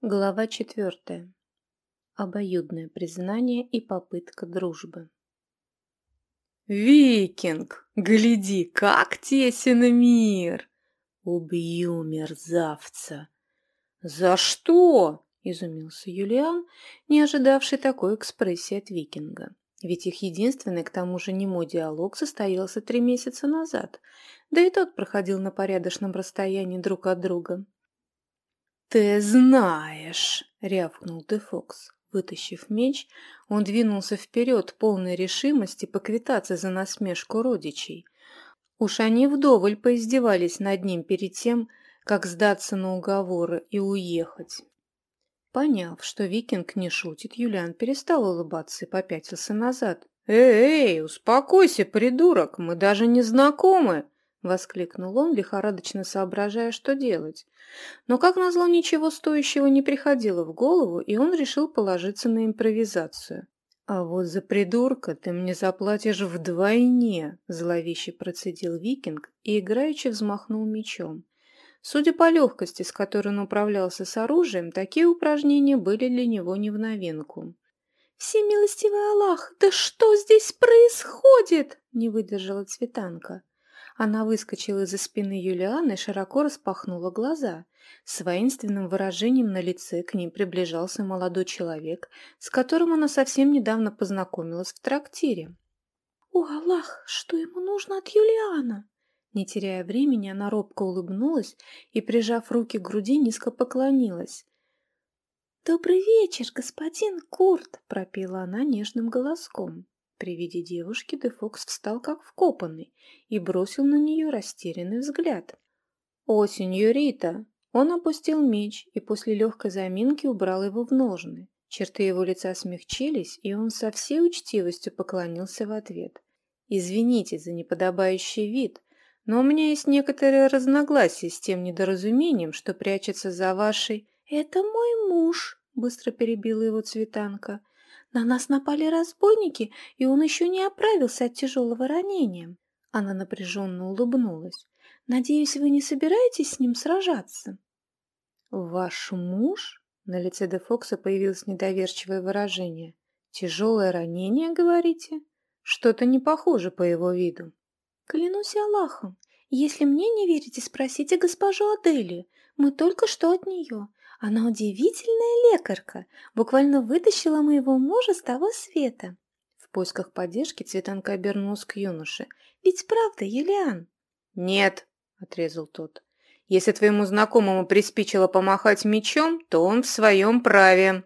Глава четвертая. Обоюдное признание и попытка дружбы. «Викинг, гляди, как тесен мир! Убью мерзавца!» «За что?» – изумился Юлиан, не ожидавший такой экспрессии от викинга. Ведь их единственный, к тому же, немой диалог состоялся три месяца назад, да и тот проходил на порядочном расстоянии друг от друга. «Ты знаешь!» — рявкнул Дефокс. Вытащив меч, он двинулся вперед, полной решимости поквитаться за насмешку родичей. Уж они вдоволь поиздевались над ним перед тем, как сдаться на уговоры и уехать. Поняв, что викинг не шутит, Юлиан перестал улыбаться и попятился назад. «Эй, эй, успокойся, придурок, мы даже не знакомы!» — воскликнул он, лихорадочно соображая, что делать. Но, как назло, ничего стоящего не приходило в голову, и он решил положиться на импровизацию. «А вот за придурка ты мне заплатишь вдвойне!» — зловеще процедил викинг и играючи взмахнул мечом. Судя по легкости, с которой он управлялся с оружием, такие упражнения были для него не в новинку. «Всемилостивый Аллах, да что здесь происходит?» — не выдержала Цветанка. Она выскочила из-за спины Юлианы и широко распахнула глаза. С воинственным выражением на лице к ним приближался молодой человек, с которым она совсем недавно познакомилась в трактире. «О, Аллах, что ему нужно от Юлиана?» Не теряя времени, она робко улыбнулась и, прижав руки к груди, низко поклонилась. «Добрый вечер, господин Курт!» – пропела она нежным голоском. При виде девушки Дефокс встал как вкопанный и бросил на нее растерянный взгляд. «О, сеньорита!» Он опустил меч и после легкой заминки убрал его в ножны. Черты его лица смягчились, и он со всей учтивостью поклонился в ответ. «Извините за неподобающий вид, но у меня есть некоторые разногласия с тем недоразумением, что прячется за вашей...» «Это мой муж», — быстро перебила его цветанка. На нас напали разбойники, и он еще не оправился от тяжелого ранения. Она напряженно улыбнулась. Надеюсь, вы не собираетесь с ним сражаться? Ваш муж? На лице Де Фокса появилось недоверчивое выражение. Тяжелое ранение, говорите? Что-то не похоже по его виду. Клянусь Аллахом, если мне не верите, спросите госпожу Адели. Мы только что от нее. Она удивительная лекарка, буквально вытащила моего мужа с того света. В поисках поддержки Цветанка обернулась к юноше. «Ведь правда, Юлиан?» «Нет», — отрезал тот. «Если твоему знакомому приспичило помахать мечом, то он в своем праве».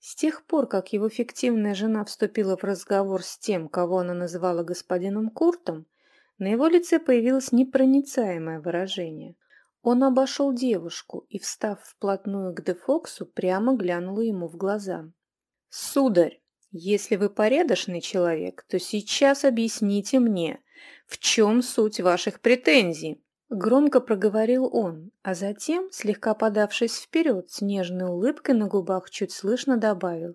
С тех пор, как его фиктивная жена вступила в разговор с тем, кого она называла господином Куртом, на его лице появилось непроницаемое выражение. Он обошел девушку и, встав вплотную к Дефоксу, прямо глянул ему в глаза. «Сударь, если вы порядочный человек, то сейчас объясните мне, в чем суть ваших претензий?» Громко проговорил он, а затем, слегка подавшись вперед, с нежной улыбкой на губах чуть слышно добавил.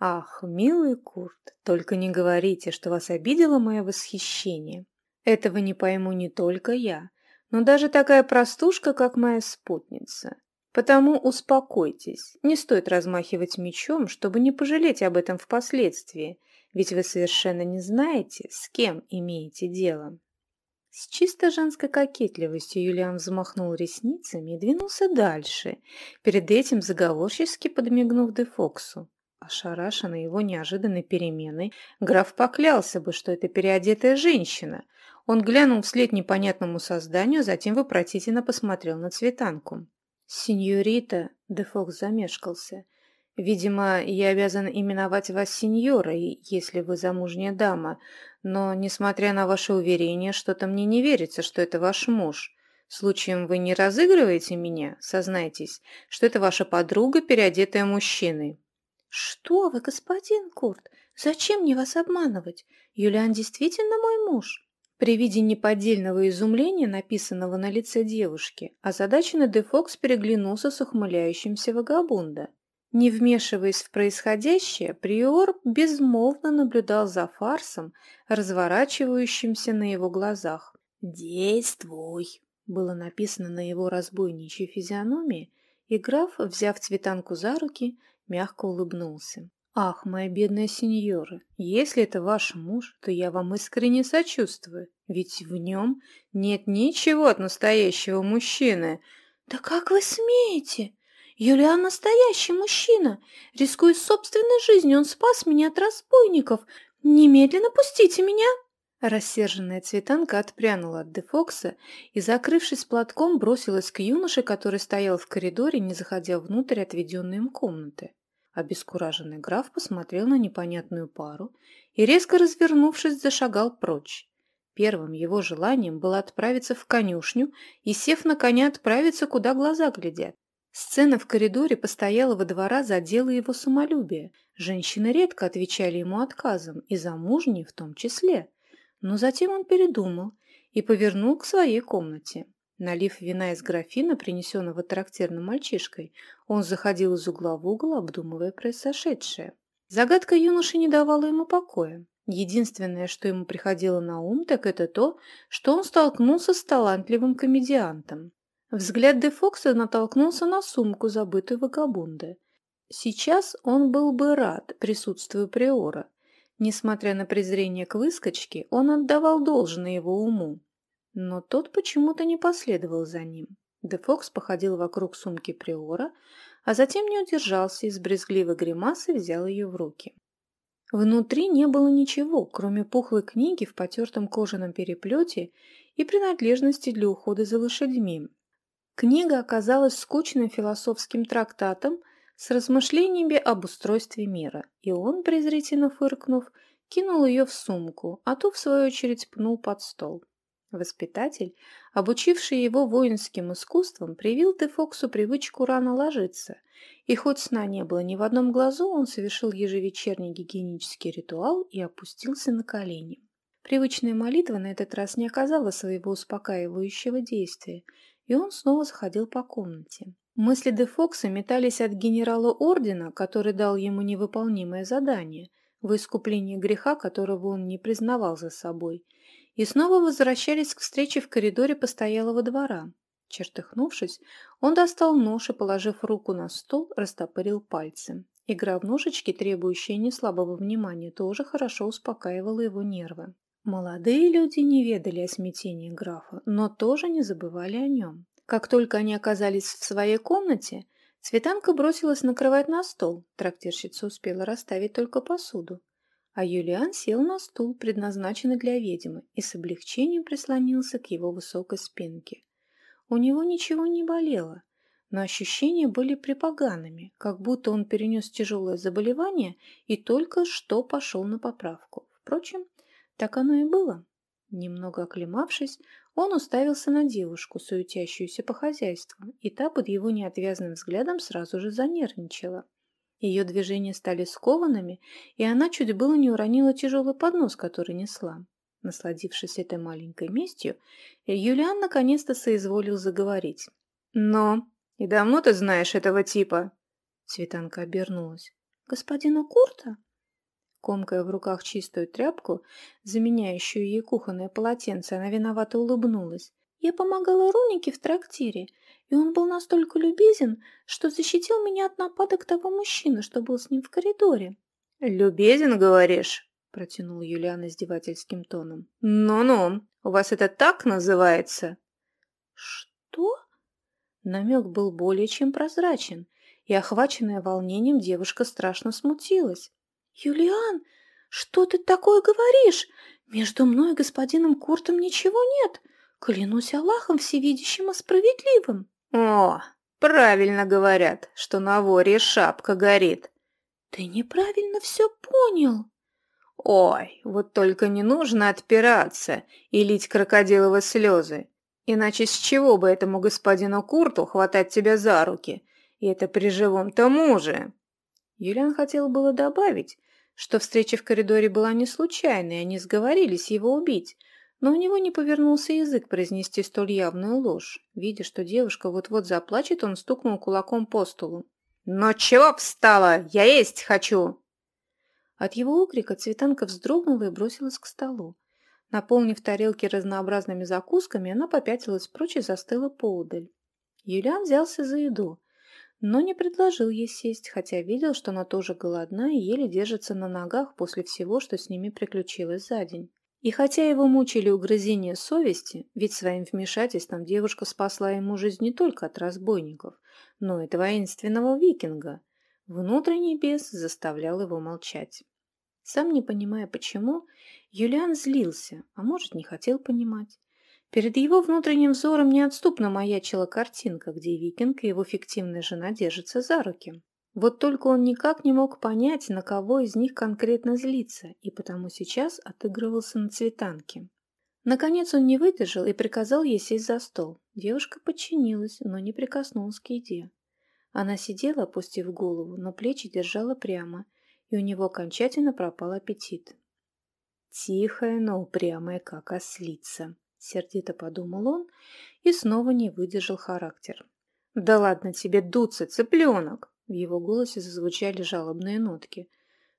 «Ах, милый Курт, только не говорите, что вас обидело мое восхищение. Этого не пойму не только я, но даже такая простушка, как моя спутница. Потому успокойтесь, не стоит размахивать мечом, чтобы не пожалеть об этом впоследствии, ведь вы совершенно не знаете, с кем имеете дело. С чисто женской кокетливостью Юлиан взмахнул ресницами и двинулся дальше, перед этим заговорчески подмигнув Дефоксу. Ошарашенный его неожиданной переменой, граф поклялся бы, что это переодетая женщина, он глянул вслед непонятному созданию, затем вопросительно посмотрел на цветанку. «Сеньорита», — Дефокс замешкался, — «видимо, я обязан именовать вас сеньорой, если вы замужняя дама, но, несмотря на ваше уверение, что-то мне не верится, что это ваш муж. Случаем вы не разыгрываете меня? Сознайтесь, что это ваша подруга, переодетая мужчиной». «Что вы, господин Курт, зачем мне вас обманывать? Юлиан действительно мой муж?» При виде неподдельного изумления, написанного на лице девушки, озадаченный Дефокс переглянулся с ухмыляющимся вагабунда. Не вмешиваясь в происходящее, Приор безмолвно наблюдал за фарсом, разворачивающимся на его глазах. «Действуй!» было написано на его разбойничьей физиономии, И граф, взяв цветанку за руки, мягко улыбнулся. «Ах, моя бедная сеньора, если это ваш муж, то я вам искренне сочувствую, ведь в нем нет ничего от настоящего мужчины». «Да как вы смеете? Юлиан настоящий мужчина. Рискуя собственной жизнью, он спас меня от разбойников. Немедленно пустите меня!» Рассерженная цветанка отпрянула от Дефокса и, закрывшись платком, бросилась к юноше, который стоял в коридоре, не заходя внутрь отведенной им комнаты. Обескураженный граф посмотрел на непонятную пару и, резко развернувшись, зашагал прочь. Первым его желанием было отправиться в конюшню и, сев на коня, отправиться, куда глаза глядят. Сцена в коридоре постоялого двора задела его самолюбие. Женщины редко отвечали ему отказом, и замужние в том числе. Но затем он передумал и повернул к своей комнате. Налив вина из графина, принесенного трактирным мальчишкой, он заходил из угла в угол, обдумывая произошедшее. Загадка юноши не давала ему покоя. Единственное, что ему приходило на ум, так это то, что он столкнулся с талантливым комедиантом. Взгляд Де Фокса натолкнулся на сумку, забытую вагабунды. Сейчас он был бы рад присутствию Приора. Несмотря на презрение к выскочке, он отдавал должное его уму. Но тот почему-то не последовал за ним. Де Фокс походил вокруг сумки Приора, а затем не удержался и с брезгливой гримасой взял ее в руки. Внутри не было ничего, кроме пухлой книги в потертом кожаном переплете и принадлежности для ухода за лошадьми. Книга оказалась скучным философским трактатом с размышлениями об устройстве мира, и он, презрительно фыркнув, кинул ее в сумку, а ту, в свою очередь, пнул под стол. Воспитатель, обучивший его воинским искусствам, привил Дефоксу привычку рано ложиться, и хоть сна не было ни в одном глазу, он совершил ежевечерний гигиенический ритуал и опустился на колени. Привычная молитва на этот раз не оказала своего успокаивающего действия, и он снова заходил по комнате. Мысли Дефокса метались от генерала Ордена, который дал ему невыполнимое задание, в искуплении греха, которого он не признавал за собой, и снова возвращались к встрече в коридоре постоялого двора. Чертыхнувшись, он достал нож и, положив руку на стол, растопырил пальцы. Игра в ножички, требующая неслабого внимания, тоже хорошо успокаивала его нервы. Молодые люди не ведали о смятении графа, но тоже не забывали о нем. Как только они оказались в своей комнате, Цветанка бросилась накрывать на стол, трактирщица успела расставить только посуду. А Юлиан сел на стул, предназначенный для ведьмы, и с облегчением прислонился к его высокой спинке. У него ничего не болело, но ощущения были припоганными, как будто он перенес тяжелое заболевание и только что пошел на поправку. Впрочем, так оно и было. Немного оклемавшись, он уставился на девушку, суетящуюся по хозяйству, и та под его неотвязным взглядом сразу же занервничала. Ее движения стали скованными, и она чуть было не уронила тяжелый поднос, который несла. Насладившись этой маленькой местью, Юлиан наконец-то соизволил заговорить. «Но, и давно ты знаешь этого типа?» Цветанка обернулась. «Господина Курта?» Комкая в руках чистую тряпку, заменяющую ей кухонное полотенце, она виновато улыбнулась. «Я помогала Рунике в трактире, и он был настолько любезен, что защитил меня от нападок того мужчины, что был с ним в коридоре. «Любезен, говоришь?» – протянул Юлиан издевательским тоном. «Ну-ну, у вас это так называется?» «Что?» Намек был более чем прозрачен, и, охваченная волнением, девушка страшно смутилась. «Юлиан, что ты такое говоришь? Между мной и господином Куртом ничего нет. Клянусь Аллахом всевидящим и справедливым». «О, правильно говорят, что на воре шапка горит». «Ты неправильно все понял». «Ой, вот только не нужно отпираться и лить крокодиловы слезы. Иначе с чего бы этому господину Курту хватать тебя за руки? И это при живом-то муже?» Юлиан хотел было добавить, что встреча в коридоре была не случайной, они сговорились его убить, но у него не повернулся язык произнести столь явную ложь. Видя, что девушка вот-вот заплачет, он стукнул кулаком по столу. «Но чего встала? Я есть хочу!» От его окрика Цветанка вздрогнула и бросилась к столу. Наполнив тарелки разнообразными закусками, она попятилась прочь и застыла поудаль. Юлиан взялся за еду. но не предложил ей сесть, хотя видел, что она тоже голодна и еле держится на ногах после всего, что с ними приключилось за день. И хотя его мучили угрызения совести, ведь своим вмешательством девушка спасла ему жизнь не только от разбойников, но и от воинственного викинга, внутренний бес заставлял его молчать. Сам не понимая почему, Юлиан злился, а может, не хотел понимать. Перед его внутренним взором неотступно маячила картинка, где викинг и его фиктивная жена держатся за руки. Вот только он никак не мог понять, на кого из них конкретно злиться, и потому сейчас отыгрывался на цветанке. Наконец он не выдержал и приказал ей сесть за стол. Девушка подчинилась, но не прикоснулась к еде. Она сидела, опустив голову, но плечи держала прямо, и у него окончательно пропал аппетит. Тихая, но упрямая, как ослица. Сердито подумал он и снова не выдержал характер. «Да ладно тебе дуться, цыпленок!» В его голосе зазвучали жалобные нотки.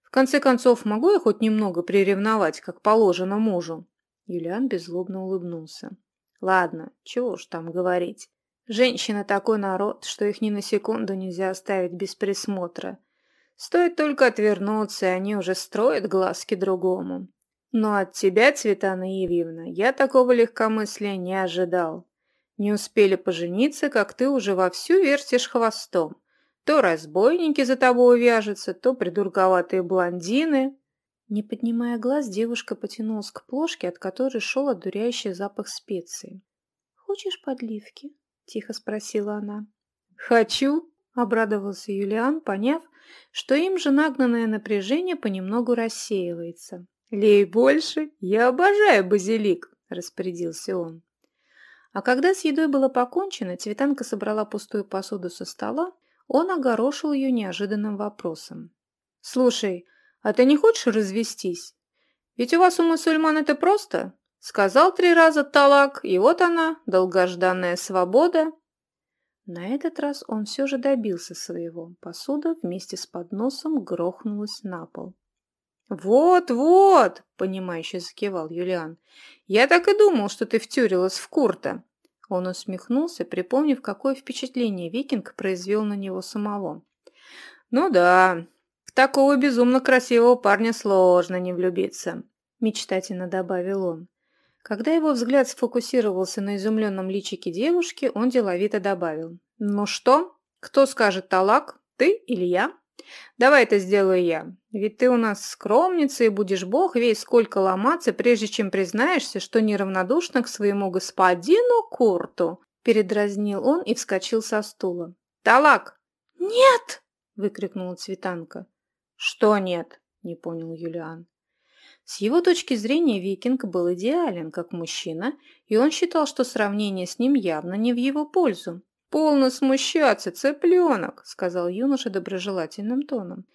«В конце концов, могу я хоть немного приревновать, как положено мужу?» Юлиан беззлобно улыбнулся. «Ладно, чего уж там говорить. Женщина такой народ, что их ни на секунду нельзя оставить без присмотра. Стоит только отвернуться, и они уже строят глазки другому. Но от тебя, Цветана Евьевна, я такого легкомыслия не ожидал. Не успели пожениться, как ты уже вовсю вертишь хвостом. То разбойники за тобой увяжутся, то придурковатые блондины. Не поднимая глаз, девушка потянулась к плошке, от которой шел одуряющий запах специй. «Хочешь подливки?» — тихо спросила она. «Хочу!» — обрадовался Юлиан, поняв, что им же нагнанное напряжение понемногу рассеивается. «Лей больше! Я обожаю базилик!» – распорядился он. А когда с едой было покончено, Цветанка собрала пустую посуду со стола, он огорошил ее неожиданным вопросом. «Слушай, а ты не хочешь развестись? Ведь у вас у мусульман это просто. Сказал три раза талак, и вот она, долгожданная свобода». На этот раз он все же добился своего. Посуда вместе с подносом грохнулась на пол. «Вот-вот!» — понимающе закивал Юлиан. «Я так и думал, что ты втюрилась в Курта!» Он усмехнулся, припомнив, какое впечатление викинг произвел на него самого. «Ну да, в такого безумно красивого парня сложно не влюбиться», — мечтательно добавил он. Когда его взгляд сфокусировался на изумленном личике девушки, он деловито добавил. «Ну что, кто скажет талак, ты или я?» Давай это сделаю я. Ведь ты у нас скромница и будешь бог весь сколько ломаться, прежде чем признаешься, что неравнодушна к своему господину Курту. Передразнил он и вскочил со стула. Талак! Нет! выкрикнула Цветанка. Что нет? Не понял Юлиан. С его точки зрения викинг был идеален как мужчина, и он считал, что сравнение с ним явно не в его пользу. «Полно смущаться, цыпленок», — сказал юноша доброжелательным тоном.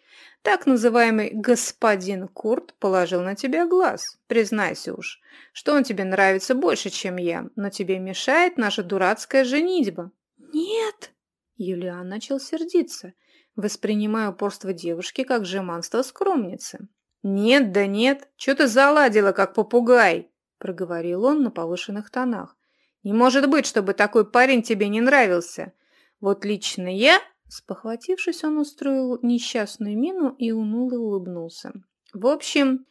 «Так называемый господин Курт положил на тебя глаз. Признайся уж, что он тебе нравится больше, чем я, но тебе мешает наша дурацкая женитьба». «Нет!» — Юлиан начал сердиться, воспринимая упорство девушки как жеманство скромницы. «Нет да нет, что ты заладила, как попугай!» — проговорил он на повышенных тонах. Не может быть, чтобы такой парень тебе не нравился. Вот лично я...» Спохватившись, он устроил несчастную мину и уныло улыбнулся. «В общем,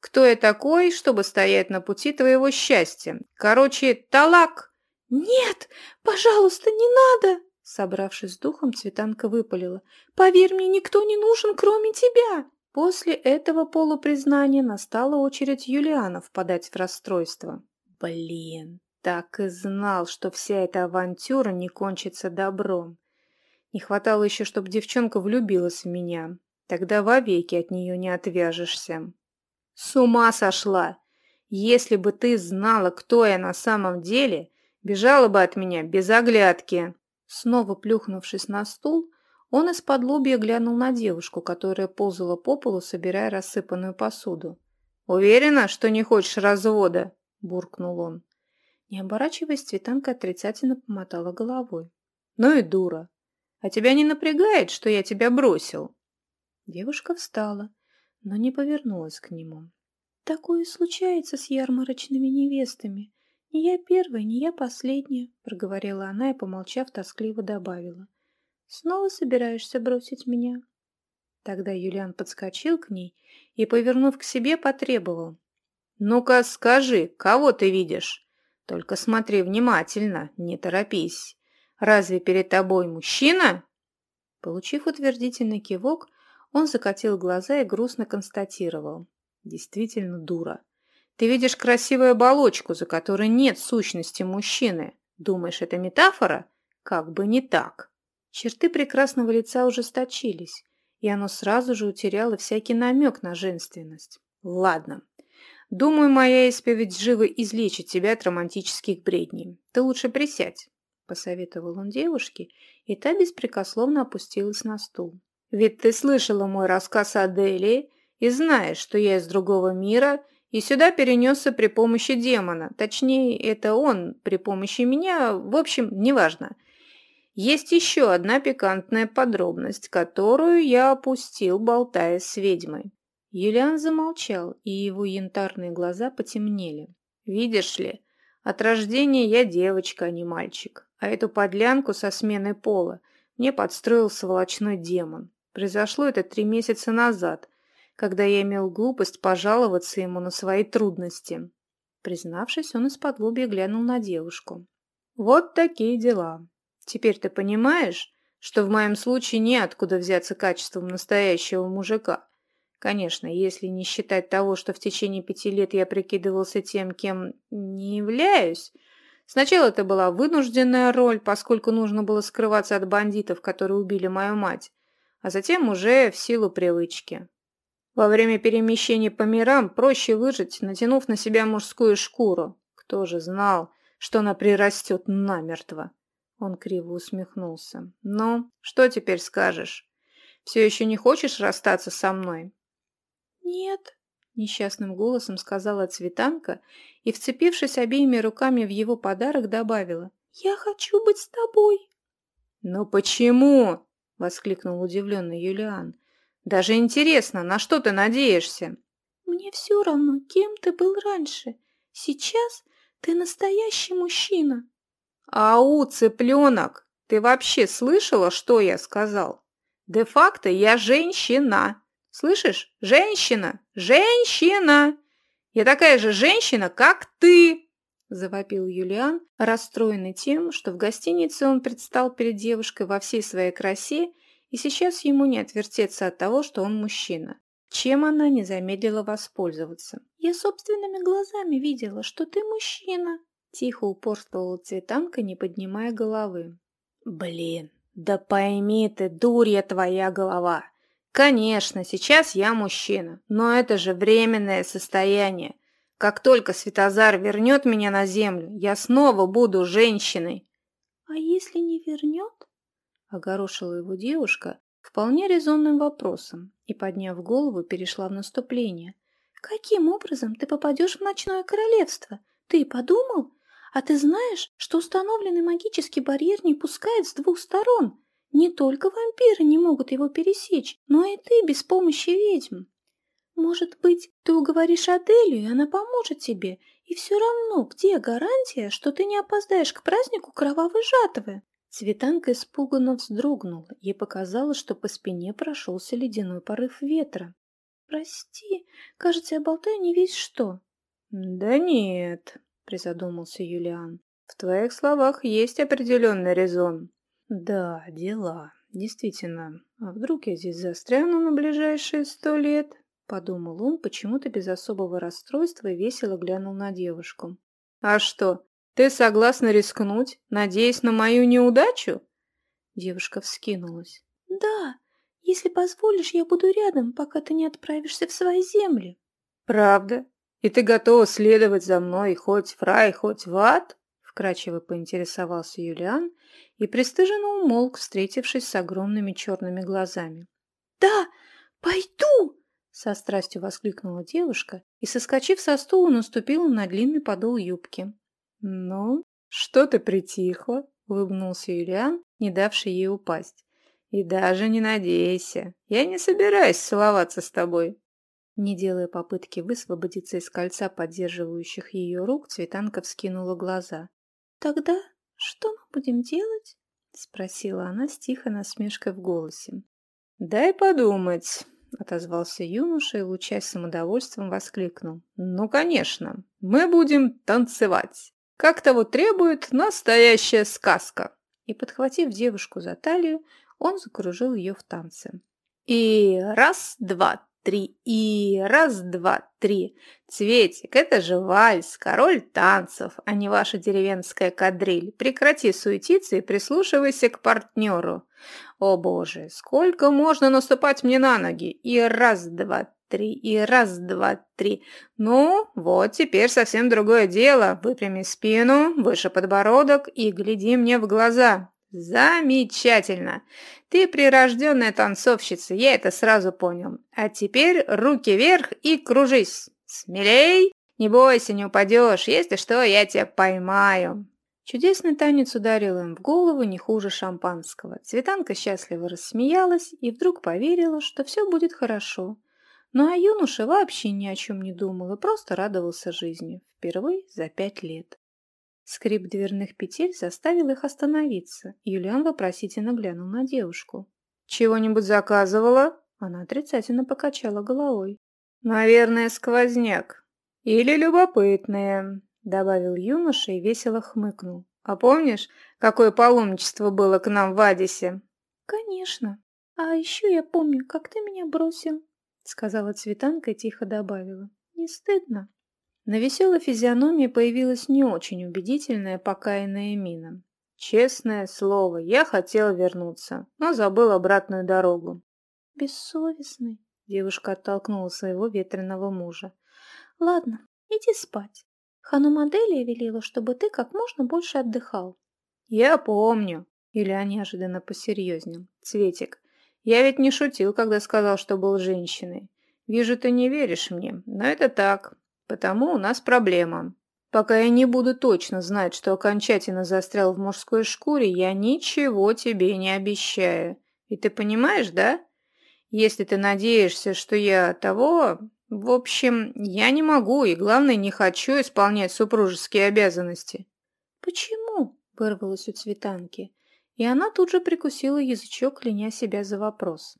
кто я такой, чтобы стоять на пути твоего счастья? Короче, талак!» «Нет, пожалуйста, не надо!» Собравшись с духом, Цветанка выпалила. «Поверь мне, никто не нужен, кроме тебя!» После этого полупризнания настала очередь Юлиана впадать в расстройство. «Блин, так и знал, что вся эта авантюра не кончится добром. Не хватало еще, чтобы девчонка влюбилась в меня. Тогда вовеки от нее не отвяжешься. С ума сошла! Если бы ты знала, кто я на самом деле, бежала бы от меня без оглядки. Снова плюхнувшись на стул, он из-под лобья глянул на девушку, которая ползала по полу, собирая рассыпанную посуду. «Уверена, что не хочешь развода?» – буркнул он. Не оборачиваясь, Цветанка отрицательно помотала головой. «Ну и дура! А тебя не напрягает, что я тебя бросил?» Девушка встала, но не повернулась к нему. «Такое случается с ярмарочными невестами. Не я первая, не я последняя», — проговорила она и, помолчав, тоскливо добавила. Снова собираешься бросить меня?» Тогда Юлиан подскочил к ней и, повернув к себе, потребовал. «Ну-ка скажи, кого ты видишь? Только смотри внимательно, не торопись. Разве перед тобой мужчина?» Получив утвердительный кивок, он закатил глаза и грустно констатировал. «Действительно дура. Ты видишь красивую оболочку, за которой нет сущности мужчины. Думаешь, это метафора? Как бы не так». Черты прекрасного лица ужесточились, и оно сразу же утеряло всякий намек на женственность. «Ладно. Думаю, моя исповедь живо излечит тебя от романтических бредней. Ты лучше присядь», — посоветовал он девушке, и та беспрекословно опустилась на стул. «Ведь ты слышала мой рассказ о Делии и знаешь, что я из другого мира и сюда перенесся при помощи демона. Точнее, это он при помощи меня, в общем, неважно. Есть еще одна пикантная подробность, которую я опустил, болтая с ведьмой. Юлиан замолчал, и его янтарные глаза потемнели. «Видишь ли, от рождения я девочка, а не мальчик, а эту подлянку со сменой пола мне подстроил сволочной демон. Произошло это три месяца назад, когда я имел глупость пожаловаться ему на свои трудности». Признавшись, он из-под глянул на девушку. «Вот такие дела. Теперь ты понимаешь, что в моем случае неоткуда взяться качеством настоящего мужика. Конечно, если не считать того, что в течение пяти лет я прикидывался тем, кем не являюсь. Сначала это была вынужденная роль, поскольку нужно было скрываться от бандитов, которые убили мою мать, а затем уже в силу привычки. Во время перемещения по мирам проще выжить, натянув на себя мужскую шкуру. Кто же знал, что она прирастет намертво? Он криво усмехнулся. «Ну, что теперь скажешь? Все еще не хочешь расстаться со мной?» «Нет», — несчастным голосом сказала Цветанка и, вцепившись обеими руками в его подарок, добавила. «Я хочу быть с тобой». «Но почему?» — воскликнул удивленный Юлиан. «Даже интересно, на что ты надеешься?» «Мне все равно, кем ты был раньше. Сейчас ты настоящий мужчина». «Ау, цыпленок, ты вообще слышала, что я сказал? Де-факто я женщина. Слышишь? Женщина! Женщина! Я такая же женщина, как ты!» Завопил Юлиан, расстроенный тем, что в гостинице он предстал перед девушкой во всей своей красе, и сейчас ему не отвертеться от того, что он мужчина. Чем она не замедлила воспользоваться? «Я собственными глазами видела, что ты мужчина», Тихо упорствовала Цветанка, не поднимая головы. «Блин, да пойми ты, дурья твоя голова! Конечно, сейчас я мужчина, но это же временное состояние. Как только Светозар вернет меня на землю, я снова буду женщиной». «А если не вернет?» — огорошила его девушка вполне резонным вопросом и, подняв голову, перешла в наступление. «Каким образом ты попадешь в ночное королевство? Ты подумал? А ты знаешь, что установленный магический барьер не пускает с двух сторон? Не только вампиры не могут его пересечь, но и ты без помощи ведьм. Может быть, ты уговоришь Аделию, и она поможет тебе, и все равно, где гарантия, что ты не опоздаешь к празднику кровавой жатвы?» Цветанка испуганно вздрогнула. Ей показалось, что по спине прошелся ледяной порыв ветра. «Прости, кажется, я болтаю не весь что». «Да нет», призадумался Юлиан. В твоих словах есть определенный резон. Да, дела. Действительно. А вдруг я здесь застряну на ближайшие сто лет? Подумал он, почему-то без особого расстройства и весело глянул на девушку. А что, ты согласна рискнуть, надеясь на мою неудачу? Девушка вскинулась. Да, если позволишь, я буду рядом, пока ты не отправишься в свои земли. Правда? «И ты готова следовать за мной хоть в рай, хоть в ад?» Вкрадчиво поинтересовался Юлиан и пристыженно умолк, встретившись с огромными черными глазами. «Да, пойду!» Со страстью воскликнула девушка и, соскочив со стула, наступила на длинный подол юбки. «Ну, что ты притихла?» — улыбнулся Юлиан, не давший ей упасть. «И даже не надейся, я не собираюсь целоваться с тобой. Не делая попытки высвободиться из кольца поддерживающих ее рук, Цветанка вскинула глаза. «Тогда что мы будем делать?» — спросила она с тихой насмешкой в голосе. «Дай подумать», — отозвался юноша и, лучась самодовольством, воскликнул. «Ну, конечно, мы будем танцевать. Как того требует настоящая сказка!» И, подхватив девушку за талию, он закружил ее в танце. «И раз, два, три, и раз, два, три. Цветик, это же вальс, король танцев, а не ваша деревенская кадриль. Прекрати суетиться и прислушивайся к партнеру. О боже, сколько можно наступать мне на ноги? И раз, два, три, и раз, два, три. Ну, вот теперь совсем другое дело. Выпрями спину, выше подбородок и гляди мне в глаза. Замечательно. Ты прирожденная танцовщица, я это сразу понял. А теперь руки вверх и кружись. Смелей. Не бойся, не упадешь. Если что, я тебя поймаю. Чудесный танец ударил им в голову не хуже шампанского. Цветанка счастливо рассмеялась и вдруг поверила, что все будет хорошо. Ну а юноша вообще ни о чем не думал и просто радовался жизни. Впервые за пять лет. Скрип дверных петель заставил их остановиться. Юлиан вопросительно глянул на девушку. «Чего-нибудь заказывала?» Она отрицательно покачала головой. «Наверное, сквозняк. Или любопытные добавил юноша и весело хмыкнул. «А помнишь, какое паломничество было к нам в Адисе?» «Конечно. А еще я помню, как ты меня бросил», — сказала Цветанка и тихо добавила. «Не стыдно?» На веселой физиономии появилась не очень убедительная покаянная мина. «Честное слово, я хотела вернуться, но забыл обратную дорогу». «Бессовестный», — девушка оттолкнула своего ветреного мужа. «Ладно, иди спать. Ханум Аделия велела, чтобы ты как можно больше отдыхал. Я помню. Илья неожиданно посерьезнел. Цветик, я ведь не шутил, когда сказал, что был женщиной. Вижу, ты не веришь мне, но это так. Потому у нас проблема. Пока я не буду точно знать, что окончательно застрял в мужской шкуре, я ничего тебе не обещаю. И ты понимаешь, да? Если ты надеешься, что я того, в общем, я не могу и, главное, не хочу исполнять супружеские обязанности. Почему? Вырвалось у Цветанки, и она тут же прикусила язычок, кляня себя за вопрос.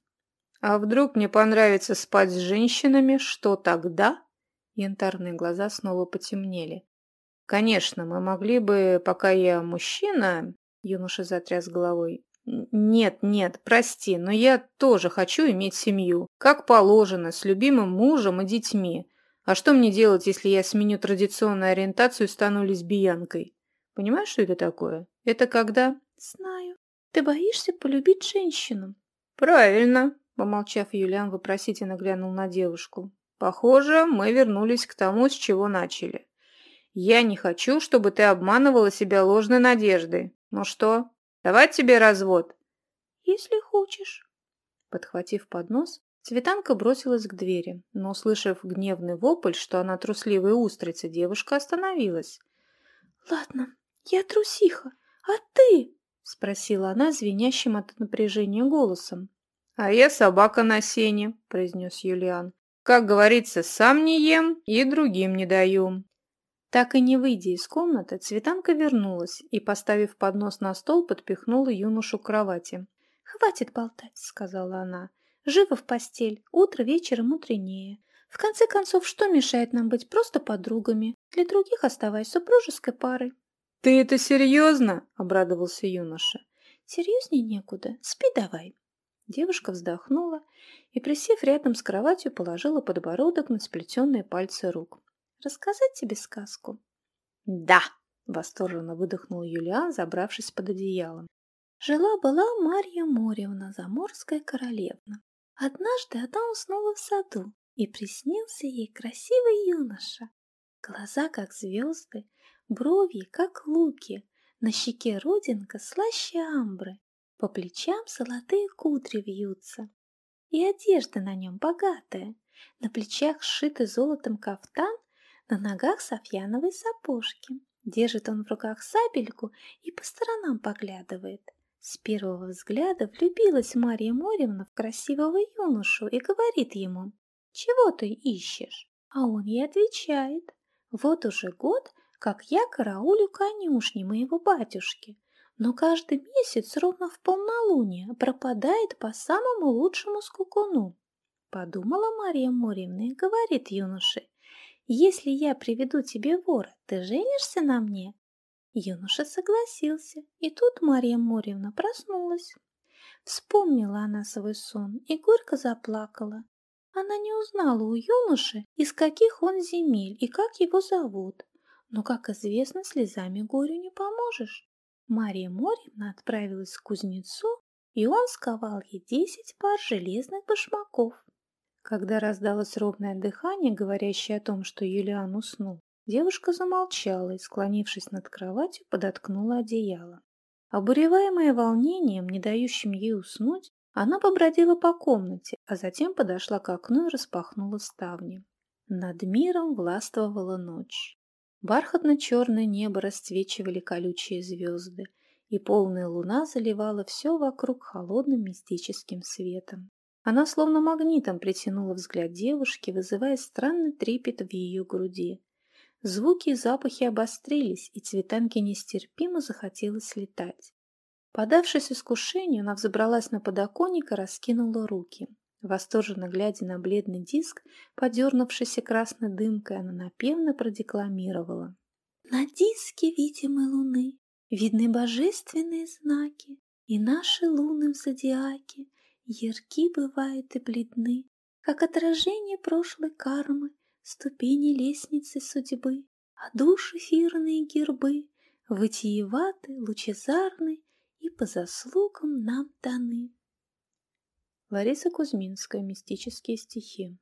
А вдруг мне понравится спать с женщинами, что тогда? Янтарные глаза снова потемнели. Конечно, мы могли бы, пока я мужчина, юноша затряс головой, «Нет, нет, прости, но я тоже хочу иметь семью, как положено, с любимым мужем и детьми. А что мне делать, если я сменю традиционную ориентацию и стану лесбиянкой? Понимаешь, что это такое? Это когда...» «Знаю. Ты боишься полюбить женщину?» «Правильно», — помолчав, Юлиан вопросительно глянул на девушку. «Похоже, мы вернулись к тому, с чего начали. Я не хочу, чтобы ты обманывала себя ложной надеждой. Ну что, Давать тебе развод?» «Если хочешь». Подхватив поднос, Цветанка бросилась к двери, но, услышав гневный вопль, что она трусливая устрица, девушка остановилась. «Ладно, я трусиха, а ты?» — спросила она звенящим от напряжения голосом. «А я собака на сене», — произнес Юлиан. «Как говорится, сам не ем и другим не даю». Так и не выйдя из комнаты, Цветанка вернулась и, поставив поднос на стол, подпихнула юношу к кровати. «Хватит болтать», — сказала она. «Живо в постель, утро вечером утреннее. В конце концов, что мешает нам быть просто подругами? Для других оставаясь супружеской парой». «Ты это серьезно?» — обрадовался юноша. «Серьезнее некуда. Спи давай». Девушка вздохнула и, присев рядом с кроватью, положила подбородок на сплетенные пальцы рук. Рассказать тебе сказку?» «Да!» — восторженно выдохнул Юлиан, забравшись под одеялом. Жила-была Марья Моревна, заморская королевна. Однажды она уснула в саду, и приснился ей красивый юноша. Глаза, как звезды, брови, как луки, на щеке родинка слаще амбры, по плечам золотые кудри вьются. И одежда на нем богатая, на плечах сшитый золотом кафтан на ногах софьяновые сапожки. Держит он в руках сабельку и по сторонам поглядывает. С первого взгляда влюбилась Марья Моревна в красивого юношу и говорит ему, «Чего ты ищешь?» А он ей отвечает, «Вот уже год, как я караулю конюшни моего батюшки, но каждый месяц ровно в полнолуние пропадает по самому лучшему скукуну. Подумала Мария Моревна и говорит юноше, «Если я приведу тебе вора, ты женишься на мне?» Юноша согласился, и тут Мария Моревна проснулась. Вспомнила она свой сон и горько заплакала. Она не узнала у юноши, из каких он земель и как его зовут. Но, как известно, слезами горю не поможешь. Мария Моревна отправилась к кузнецу, и он сковал ей десять пар железных башмаков. Когда раздалось ровное дыхание, говорящее о том, что Юлиан уснул, девушка замолчала и, склонившись над кроватью, подоткнула одеяло. Обуреваемая волнением, не дающим ей уснуть, она побродила по комнате, а затем подошла к окну и распахнула ставни. Над миром властвовала ночь. Бархатно-черное небо расцвечивали колючие звезды, и полная луна заливала все вокруг холодным мистическим светом. Она словно магнитом притянула взгляд девушки, вызывая странный трепет в ее груди. Звуки и запахи обострились, и Цветанке нестерпимо захотелось летать. Подавшись искушению, она взобралась на подоконник и раскинула руки. Восторженно глядя на бледный диск, подернувшийся красной дымкой, она напевно продекламировала. «На диске видимой луны видны божественные знаки, и наши луны в зодиаке ярки бывают и бледны, как отражение прошлой кармы, ступени лестницы судьбы, а души эфирные гербы, вытиеваты, лучезарны и по заслугам нам даны. Лариса Кузьминская. Мистические стихи.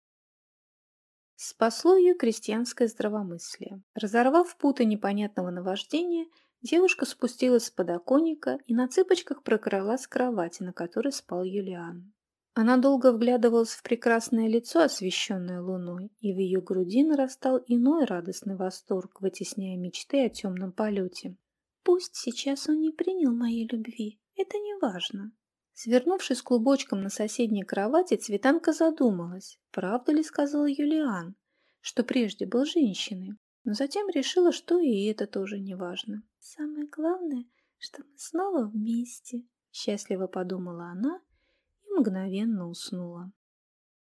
Спасло ее крестьянское здравомыслие. Разорвав путы непонятного наваждения, девушка спустилась с подоконника и на цыпочках прокралась с кровати, на которой спал Юлиан. Она долго вглядывалась в прекрасное лицо, освещенное луной, и в ее груди нарастал иной радостный восторг, вытесняя мечты о темном полете. «Пусть сейчас он не принял моей любви, это не важно», Свернувшись клубочком на соседней кровати, Цветанка задумалась, правда ли сказал Юлиан, что прежде был женщиной, но затем решила, что и это тоже не важно. «Самое главное, что мы снова вместе», — счастливо подумала она и мгновенно уснула.